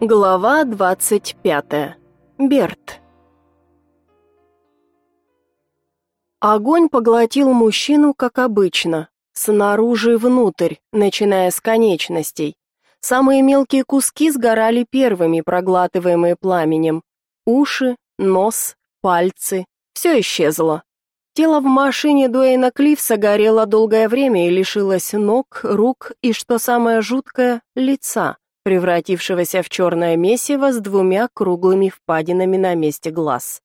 Глава 25. Берт. Огонь поглотил мужчину, как обычно, снаружи внутрь, начиная с конечностей. Самые мелкие куски сгорали первыми, проглатываемые пламенем. Уши, нос, пальцы все исчезло. Тело в машине Дуэйна Клифса горело долгое время и лишилось ног, рук и, что самое жуткое, лица превратившегося в черное месиво с двумя круглыми впадинами на месте глаз.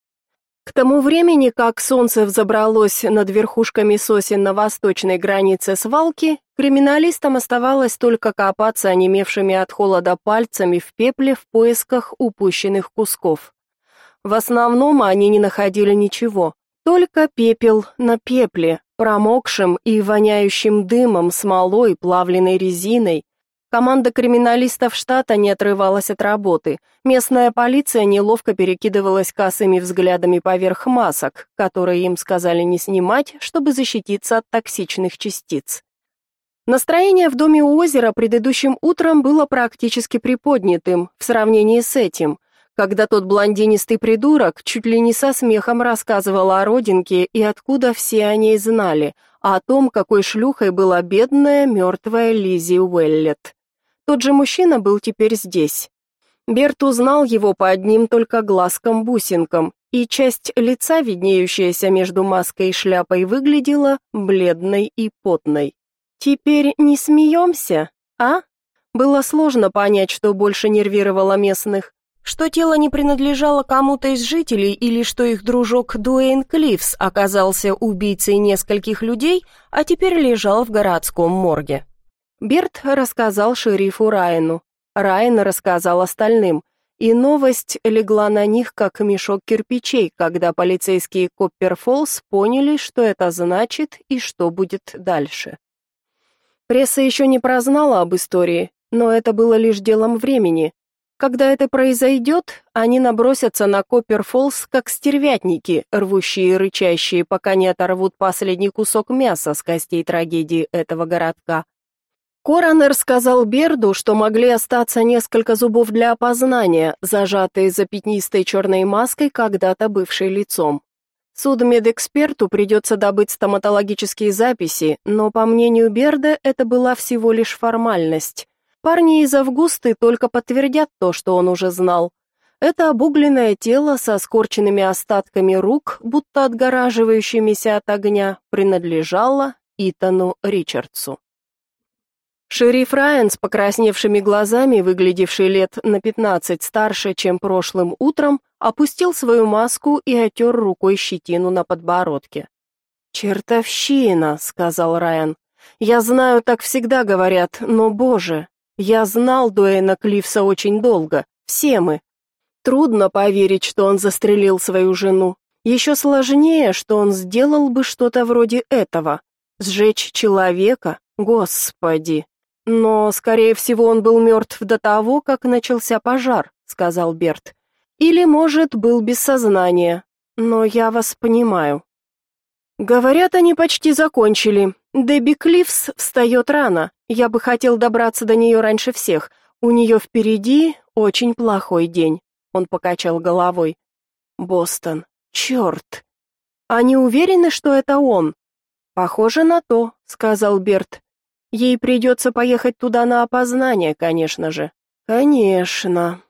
К тому времени, как солнце взобралось над верхушками сосен на восточной границе свалки, криминалистам оставалось только копаться онемевшими от холода пальцами в пепле в поисках упущенных кусков. В основном они не находили ничего, только пепел на пепле, промокшим и воняющим дымом, смолой, плавленной резиной, Команда криминалистов штата не отрывалась от работы. Местная полиция неловко перекидывалась косыми взглядами поверх масок, которые им сказали не снимать, чтобы защититься от токсичных частиц. Настроение в доме у озера предыдущим утром было практически приподнятым в сравнении с этим, когда тот блондинистый придурок чуть ли не со смехом рассказывал о родинке и откуда все о ней знали, а о том, какой шлюхой была бедная мертвая Лизи Уэллет. Тот же мужчина был теперь здесь. Берт узнал его по одним только глазкам-бусинкам, и часть лица, виднеющаяся между маской и шляпой, выглядела бледной и потной. «Теперь не смеемся, а?» Было сложно понять, что больше нервировало местных. Что тело не принадлежало кому-то из жителей или что их дружок Дуэйн Клифс оказался убийцей нескольких людей, а теперь лежал в городском морге. Берт рассказал шерифу Райану. Райан рассказал остальным, и новость легла на них как мешок кирпичей, когда полицейские Копперфоллс поняли, что это значит и что будет дальше. Пресса еще не прознала об истории, но это было лишь делом времени. Когда это произойдет, они набросятся на Копперфоллс как стервятники, рвущие и рычащие, пока не оторвут последний кусок мяса с костей трагедии этого городка. Коронер сказал Берду, что могли остаться несколько зубов для опознания, зажатые за пятнистой черной маской, когда-то бывшей лицом. Судмедэксперту придется добыть стоматологические записи, но, по мнению Берда, это была всего лишь формальность. Парни из Августы только подтвердят то, что он уже знал. Это обугленное тело со скорченными остатками рук, будто отгораживающимися от огня, принадлежало Итану Ричардсу. Шериф Райан с покрасневшими глазами, выглядевший лет на пятнадцать старше, чем прошлым утром, опустил свою маску и отер рукой щетину на подбородке. «Чертовщина», — сказал Райан. «Я знаю, так всегда говорят, но, боже, я знал Дуэна Клифса очень долго, все мы. Трудно поверить, что он застрелил свою жену. Еще сложнее, что он сделал бы что-то вроде этого. Сжечь человека, господи!» Но, скорее всего, он был мертв до того, как начался пожар, сказал Берт. Или, может, был без сознания. Но я вас понимаю. Говорят, они почти закончили. Дебби Клифс встает рано. Я бы хотел добраться до нее раньше всех. У нее впереди очень плохой день. Он покачал головой. Бостон. Черт. Они уверены, что это он? Похоже на то, сказал Берт. Ей придется поехать туда на опознание, конечно же. Конечно.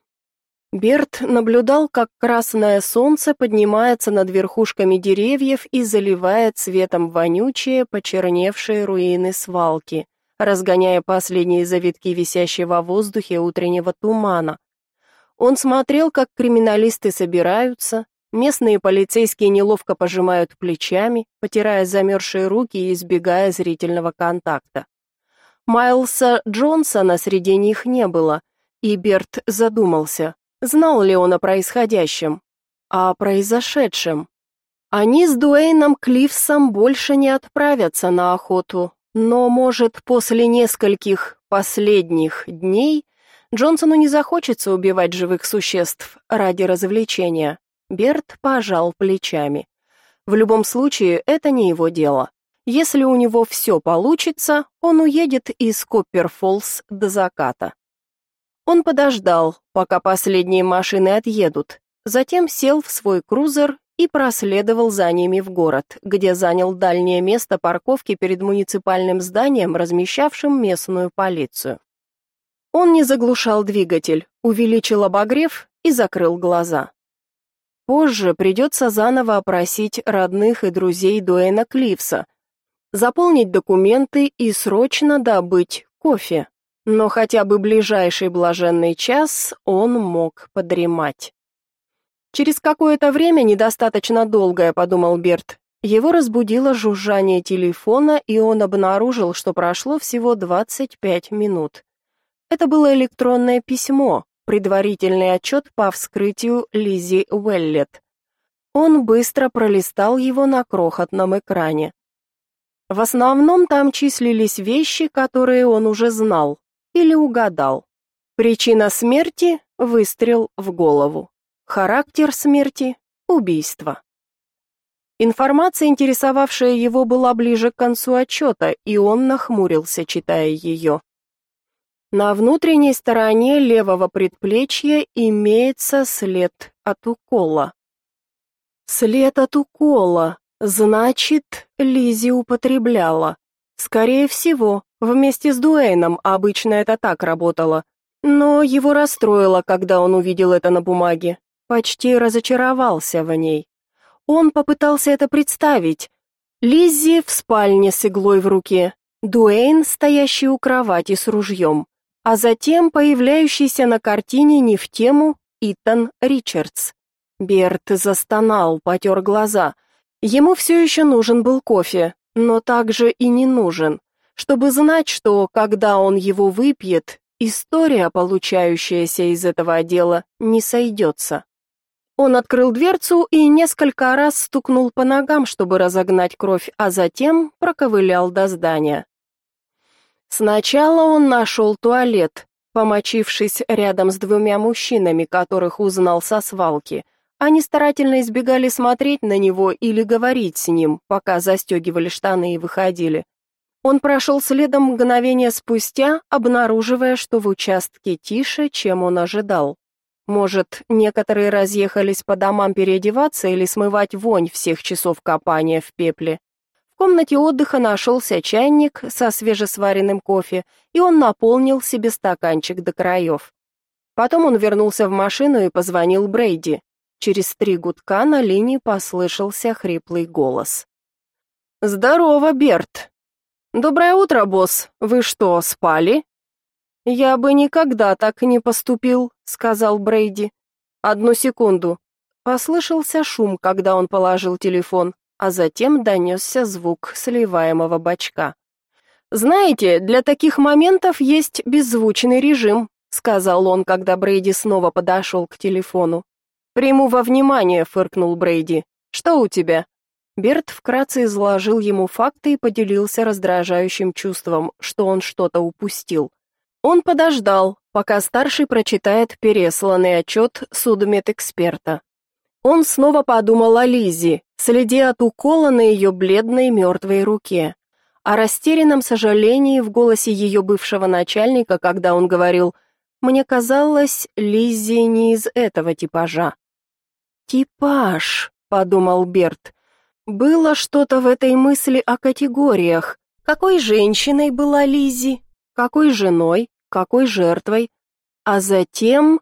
Берт наблюдал, как красное солнце поднимается над верхушками деревьев и заливает цветом вонючие, почерневшие руины свалки, разгоняя последние завитки висящего в воздухе утреннего тумана. Он смотрел, как криминалисты собираются, местные полицейские неловко пожимают плечами, потирая замерзшие руки и избегая зрительного контакта. Майлса Джонсона среди них не было, и Берт задумался, знал ли он о происходящем, о произошедшем. Они с Дуэйном Клифсом больше не отправятся на охоту, но, может, после нескольких последних дней Джонсону не захочется убивать живых существ ради развлечения. Берт пожал плечами. В любом случае, это не его дело. Если у него все получится, он уедет из Копперфоллс до заката. Он подождал, пока последние машины отъедут, затем сел в свой крузер и проследовал за ними в город, где занял дальнее место парковки перед муниципальным зданием, размещавшим местную полицию. Он не заглушал двигатель, увеличил обогрев и закрыл глаза. Позже придется заново опросить родных и друзей Дуэна Кливса, заполнить документы и срочно добыть кофе. Но хотя бы ближайший блаженный час он мог подремать. Через какое-то время, недостаточно долгое, подумал Берт, его разбудило жужжание телефона, и он обнаружил, что прошло всего 25 минут. Это было электронное письмо, предварительный отчет по вскрытию Лизи Уэллет. Он быстро пролистал его на крохотном экране. В основном там числились вещи, которые он уже знал или угадал. Причина смерти – выстрел в голову. Характер смерти – убийство. Информация, интересовавшая его, была ближе к концу отчета, и он нахмурился, читая ее. На внутренней стороне левого предплечья имеется след от укола. След от укола, значит, Лизи употребляла. Скорее всего, вместе с Дуэйном, обычно это так работало. Но его расстроило, когда он увидел это на бумаге. Почти разочаровался в ней. Он попытался это представить. Лиззи в спальне с иглой в руке, Дуэйн, стоящий у кровати с ружьем а затем появляющийся на картине не в тему Итан Ричардс. Берт застонал, потер глаза. Ему все еще нужен был кофе, но также и не нужен, чтобы знать, что когда он его выпьет, история, получающаяся из этого дела, не сойдется. Он открыл дверцу и несколько раз стукнул по ногам, чтобы разогнать кровь, а затем проковылял до здания. Сначала он нашел туалет, помочившись рядом с двумя мужчинами, которых узнал со свалки. Они старательно избегали смотреть на него или говорить с ним, пока застегивали штаны и выходили. Он прошел следом мгновение спустя, обнаруживая, что в участке тише, чем он ожидал. Может, некоторые разъехались по домам переодеваться или смывать вонь всех часов копания в пепле. В комнате отдыха нашелся чайник со свежесваренным кофе, и он наполнил себе стаканчик до краев. Потом он вернулся в машину и позвонил Брейди. Через три гудка на линии послышался хриплый голос. «Здорово, Берт!» «Доброе утро, босс! Вы что, спали?» «Я бы никогда так не поступил», — сказал Брейди. «Одну секунду». Послышался шум, когда он положил телефон а затем донесся звук сливаемого бачка. «Знаете, для таких моментов есть беззвучный режим», сказал он, когда Брейди снова подошел к телефону. «Приму во внимание», — фыркнул Брейди. «Что у тебя?» Берт вкратце изложил ему факты и поделился раздражающим чувством, что он что-то упустил. Он подождал, пока старший прочитает пересланный отчет судмедэксперта. Он снова подумал о Лизе, следя от укола на ее бледной мертвой руке, о растерянном сожалении в голосе ее бывшего начальника, когда он говорил «Мне казалось, Лиззи не из этого типажа». «Типаж», — подумал Берт. Было что-то в этой мысли о категориях. Какой женщиной была Лиззи? Какой женой? Какой жертвой? А затем...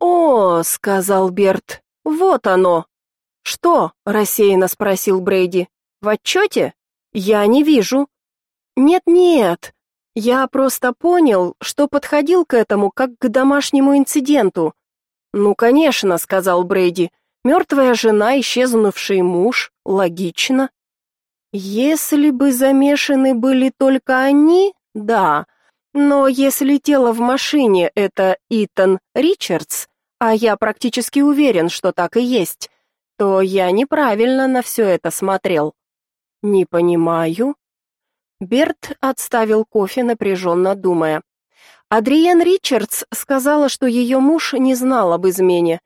«О», — сказал Берт, вот оно. Что? рассеянно спросил Брейди. В отчете? Я не вижу. Нет-нет. Я просто понял, что подходил к этому как к домашнему инциденту. Ну, конечно, сказал Брейди. Мертвая жена, исчезнувший муж, логично. Если бы замешаны были только они, да. Но если тело в машине это Итан Ричардс, а я практически уверен, что так и есть, то я неправильно на все это смотрел. Не понимаю. Берт отставил кофе, напряженно думая. Адриен Ричардс сказала, что ее муж не знал об измене.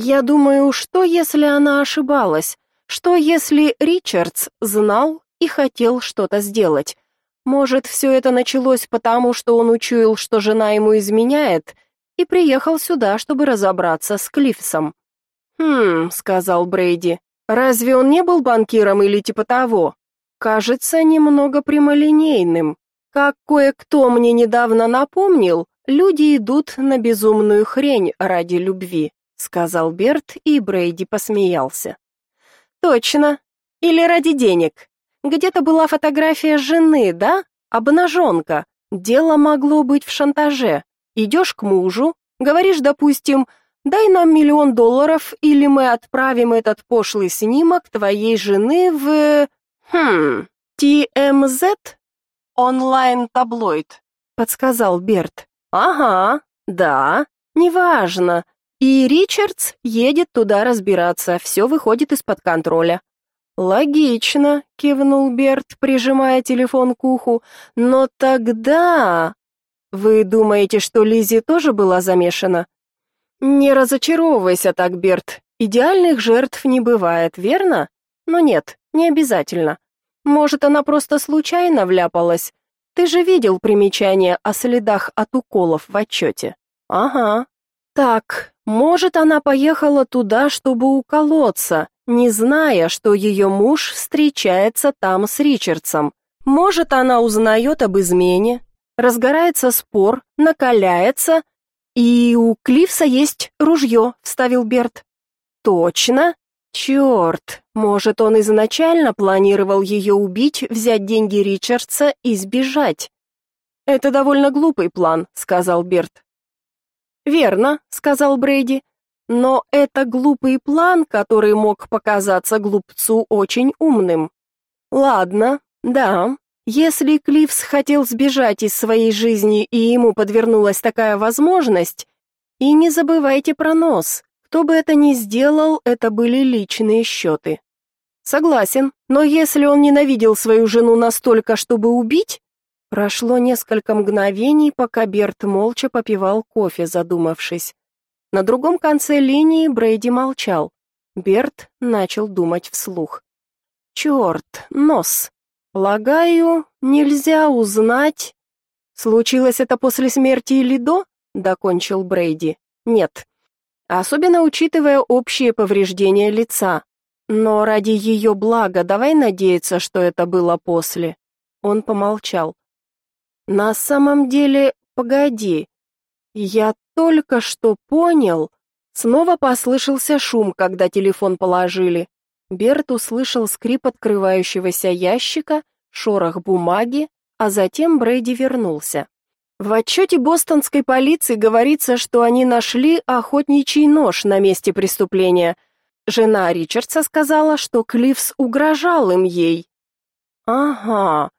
Я думаю, что если она ошибалась? Что если Ричардс знал и хотел что-то сделать? Может, все это началось потому, что он учуял, что жена ему изменяет, и приехал сюда, чтобы разобраться с Клифсом. «Хм», — сказал Брейди, — «разве он не был банкиром или типа того? Кажется, немного прямолинейным. Как кое-кто мне недавно напомнил, люди идут на безумную хрень ради любви», — сказал Берт, и Брейди посмеялся. «Точно. Или ради денег. Где-то была фотография жены, да? Обнаженка. Дело могло быть в шантаже. Идешь к мужу, говоришь, допустим, дай нам миллион долларов, или мы отправим этот пошлый снимок твоей жены в... Хм, ТМЗ? Онлайн-таблоид, подсказал Берт. Ага, да, неважно. И Ричардс едет туда разбираться, все выходит из-под контроля. Логично, кивнул Берт, прижимая телефон к уху. Но тогда Вы думаете, что Лизи тоже была замешана? Не разочаровывайся так, Берт. Идеальных жертв не бывает, верно? Но нет, не обязательно. Может, она просто случайно вляпалась. Ты же видел примечание о следах от уколов в отчете. Ага. Так, может, она поехала туда, чтобы уколоться, не зная, что ее муж встречается там с Ричардсом. Может, она узнает об измене, разгорается спор, накаляется, и у Клифса есть ружье», — вставил Берт. Точно? Черт, может, он изначально планировал ее убить, взять деньги Ричардса и сбежать. Это довольно глупый план, сказал Берт. Верно, сказал Брейди. Но это глупый план, который мог показаться глупцу очень умным. Ладно, да. Если Клифс хотел сбежать из своей жизни и ему подвернулась такая возможность, и не забывайте про нос. Кто бы это ни сделал, это были личные счеты. Согласен, но если он ненавидел свою жену настолько, чтобы убить, Прошло несколько мгновений, пока Берт молча попивал кофе, задумавшись. На другом конце линии Брейди молчал. Берт начал думать вслух. «Черт, нос. Полагаю, нельзя узнать...» «Случилось это после смерти или до?» — докончил Брейди. «Нет. Особенно учитывая общие повреждения лица. Но ради ее блага давай надеяться, что это было после». Он помолчал. «На самом деле, погоди. Я только что понял. Снова послышался шум, когда телефон положили. Берт услышал скрип открывающегося ящика, шорох бумаги, а затем Брейди вернулся. В отчете бостонской полиции говорится, что они нашли охотничий нож на месте преступления. Жена Ричардса сказала, что Клифс угрожал им ей. Ага.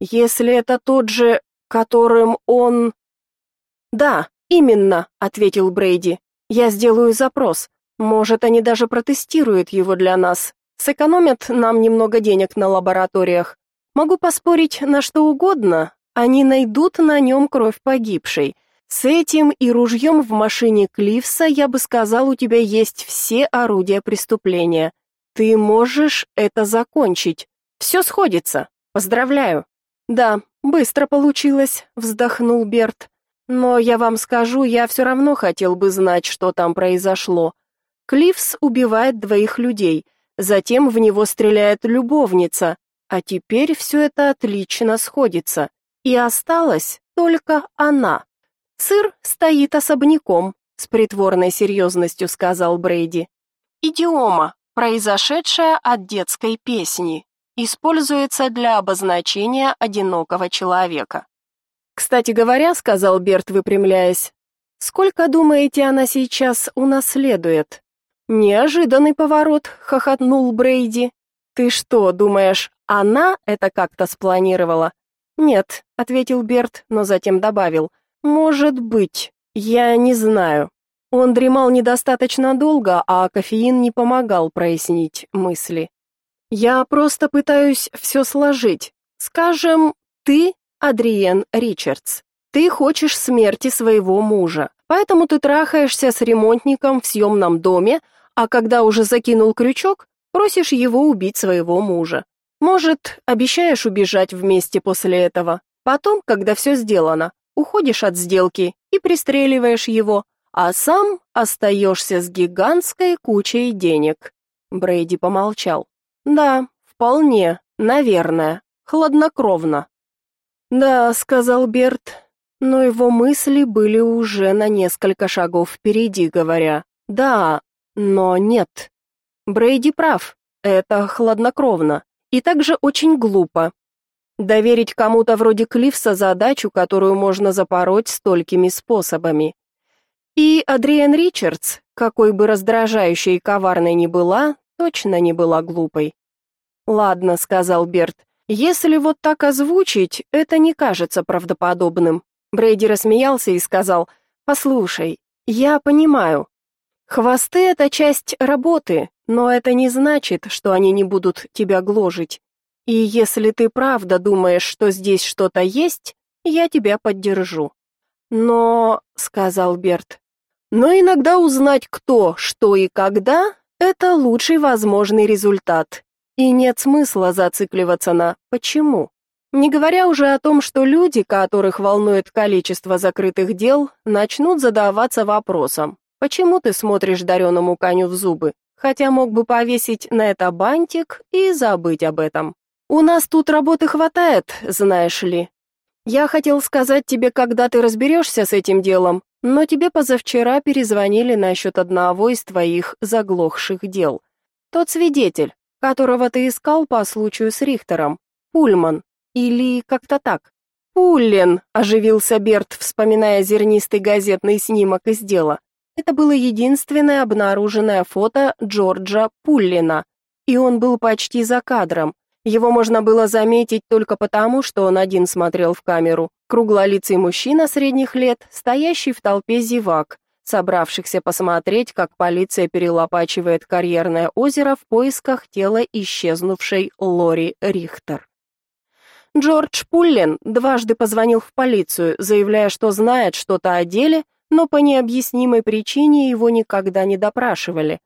Если это тот же, которым он Да, «Именно», — ответил Брейди. «Я сделаю запрос. Может, они даже протестируют его для нас. Сэкономят нам немного денег на лабораториях. Могу поспорить на что угодно. Они найдут на нем кровь погибшей. С этим и ружьем в машине Клифса, я бы сказал, у тебя есть все орудия преступления. Ты можешь это закончить. Все сходится. Поздравляю». «Да, быстро получилось», — вздохнул Берт. Но я вам скажу, я все равно хотел бы знать, что там произошло. Клифс убивает двоих людей, затем в него стреляет любовница, а теперь все это отлично сходится. И осталась только она. Сыр стоит особняком, с притворной серьезностью сказал Брейди. Идиома, произошедшая от детской песни, используется для обозначения одинокого человека. Кстати говоря, сказал Берт, выпрямляясь, сколько думаете, она сейчас унаследует? Неожиданный поворот, хохотнул Брейди. Ты что, думаешь, она это как-то спланировала? Нет, ответил Берт, но затем добавил: может быть, я не знаю. Он дремал недостаточно долго, а кофеин не помогал прояснить мысли. Я просто пытаюсь все сложить. Скажем, ты Адриен Ричардс. Ты хочешь смерти своего мужа. Поэтому ты трахаешься с ремонтником в съемном доме, а когда уже закинул крючок, просишь его убить своего мужа. Может, обещаешь убежать вместе после этого. Потом, когда все сделано, уходишь от сделки и пристреливаешь его, а сам остаешься с гигантской кучей денег. Брейди помолчал. Да, вполне, наверное, хладнокровно. Да, сказал Берт, но его мысли были уже на несколько шагов впереди, говоря: "Да, но нет". Брейди прав. Это хладнокровно и также очень глупо. Доверить кому-то вроде Клифса задачу, которую можно запороть столькими способами. И Адриен Ричардс, какой бы раздражающей и коварной ни была, точно не была глупой. «Ладно», — сказал Берт, — «если вот так озвучить, это не кажется правдоподобным». Брейди рассмеялся и сказал, «Послушай, я понимаю. Хвосты — это часть работы, но это не значит, что они не будут тебя гложить. И если ты правда думаешь, что здесь что-то есть, я тебя поддержу. Но, сказал Берт. Но иногда узнать кто, что и когда это лучший возможный результат. И нет смысла зацикливаться на почему. Не говоря уже о том, что люди, которых волнует количество закрытых дел, начнут задаваться вопросом: почему ты смотришь дареному коню в зубы, хотя мог бы повесить на это бантик и забыть об этом. У нас тут работы хватает, знаешь ли. Я хотел сказать тебе, когда ты разберешься с этим делом, но тебе позавчера перезвонили насчет одного из твоих заглохших дел. Тот свидетель, которого ты искал по случаю с Рихтером, Пульман, или как-то так. Пуллен, оживился Берт, вспоминая зернистый газетный снимок из дела. Это было единственное обнаруженное фото Джорджа Пуллина, и он был почти за кадром. Его можно было заметить только потому, что он один смотрел в камеру. Круглолицый мужчина средних лет, стоящий в толпе зевак, собравшихся посмотреть, как полиция перелопачивает карьерное озеро в поисках тела исчезнувшей Лори Рихтер. Джордж Пуллен дважды позвонил в полицию, заявляя, что знает что-то о деле, но по необъяснимой причине его никогда не допрашивали.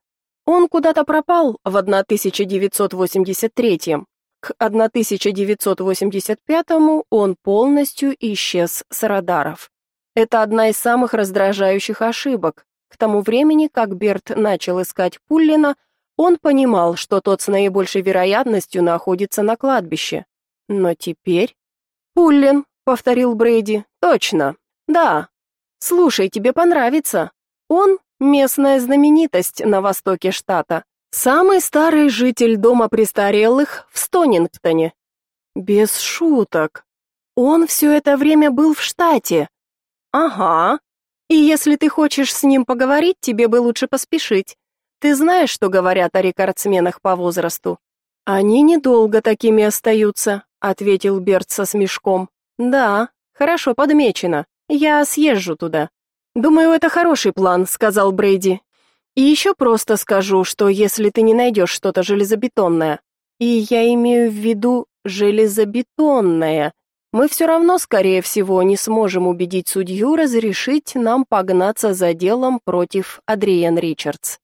Он куда-то пропал в 1983 -м. К 1985 он полностью исчез с радаров. Это одна из самых раздражающих ошибок. К тому времени, как Берт начал искать Пуллина, он понимал, что тот с наибольшей вероятностью находится на кладбище. Но теперь... «Пуллин», — повторил Брейди, — «точно. Да, Слушай, тебе понравится. Он местная знаменитость на востоке штата. Самый старый житель дома престарелых в Стонингтоне. Без шуток. Он все это время был в штате. Ага. И если ты хочешь с ним поговорить, тебе бы лучше поспешить. Ты знаешь, что говорят о рекордсменах по возрасту? Они недолго такими остаются, ответил Берт со смешком. Да, хорошо подмечено. Я съезжу туда. Думаю, это хороший план, сказал Брейди. И еще просто скажу, что если ты не найдешь что-то железобетонное, и я имею в виду железобетонное, мы все равно, скорее всего, не сможем убедить судью разрешить нам погнаться за делом против Адриен Ричардс.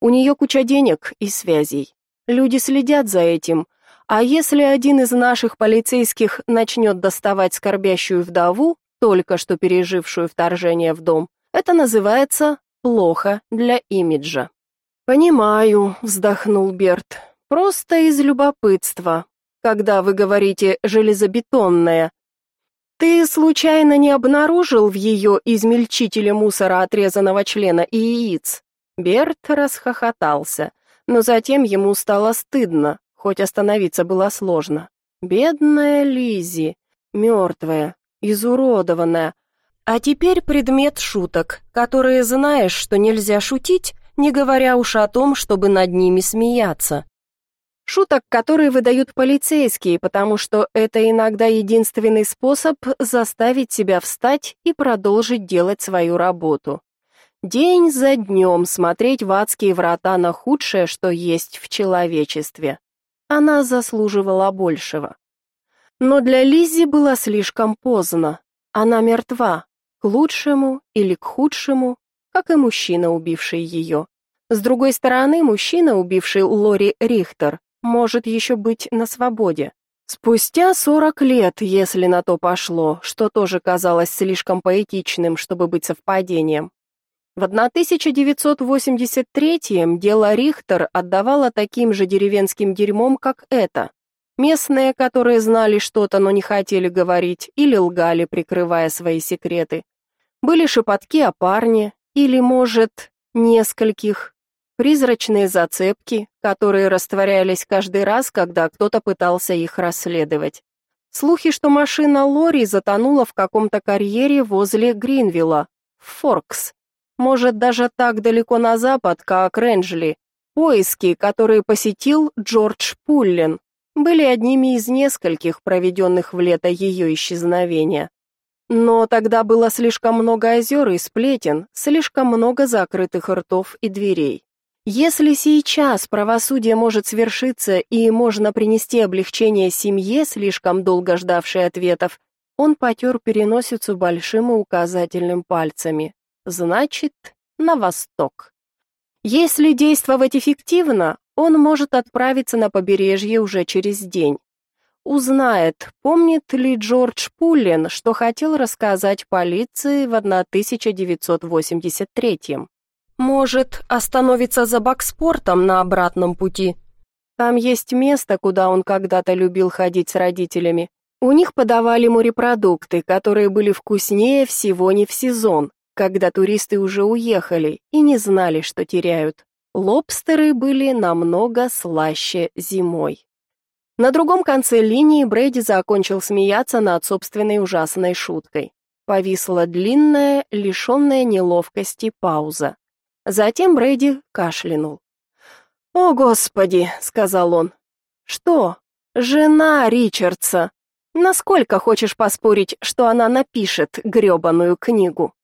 У нее куча денег и связей. Люди следят за этим. А если один из наших полицейских начнет доставать скорбящую вдову, только что пережившую вторжение в дом. Это называется плохо для имиджа. Понимаю, вздохнул Берт. Просто из любопытства. Когда вы говорите железобетонная, ты случайно не обнаружил в ее измельчителе мусора отрезанного члена и яиц? Берт расхохотался, но затем ему стало стыдно, хоть остановиться было сложно. Бедная Лизи, мертвая, изуродованная. А теперь предмет шуток, которые знаешь, что нельзя шутить, не говоря уж о том, чтобы над ними смеяться. Шуток, которые выдают полицейские, потому что это иногда единственный способ заставить себя встать и продолжить делать свою работу. День за днем смотреть в адские врата на худшее, что есть в человечестве. Она заслуживала большего. Но для Лиззи было слишком поздно. Она мертва, к лучшему или к худшему, как и мужчина, убивший ее. С другой стороны, мужчина, убивший Лори Рихтер, может еще быть на свободе. Спустя сорок лет, если на то пошло, что тоже казалось слишком поэтичным, чтобы быть совпадением. В 1983-м дело Рихтер отдавало таким же деревенским дерьмом, как это. Местные, которые знали что-то, но не хотели говорить, или лгали, прикрывая свои секреты. Были шепотки о парне, или, может, нескольких. Призрачные зацепки, которые растворялись каждый раз, когда кто-то пытался их расследовать. Слухи, что машина Лори затонула в каком-то карьере возле Гринвилла, в Форкс. Может, даже так далеко на запад, как Ренджли. Поиски, которые посетил Джордж Пуллен, были одними из нескольких проведенных в лето ее исчезновения. Но тогда было слишком много озер и сплетен, слишком много закрытых ртов и дверей. Если сейчас правосудие может свершиться и можно принести облегчение семье, слишком долго ждавшей ответов, он потер переносицу большим и указательным пальцами. Значит, на восток. Если действовать эффективно, он может отправиться на побережье уже через день. Узнает, помнит ли Джордж Пуллен, что хотел рассказать полиции в 1983 -м. Может, остановится за бокспортом на обратном пути. Там есть место, куда он когда-то любил ходить с родителями. У них подавали морепродукты, которые были вкуснее всего не в сезон, когда туристы уже уехали и не знали, что теряют. Лобстеры были намного слаще зимой. На другом конце линии Брэди закончил смеяться над собственной ужасной шуткой. Повисла длинная, лишенная неловкости пауза. Затем Брэди кашлянул. «О, Господи!» — сказал он. «Что? Жена Ричардса! Насколько хочешь поспорить, что она напишет грёбаную книгу?»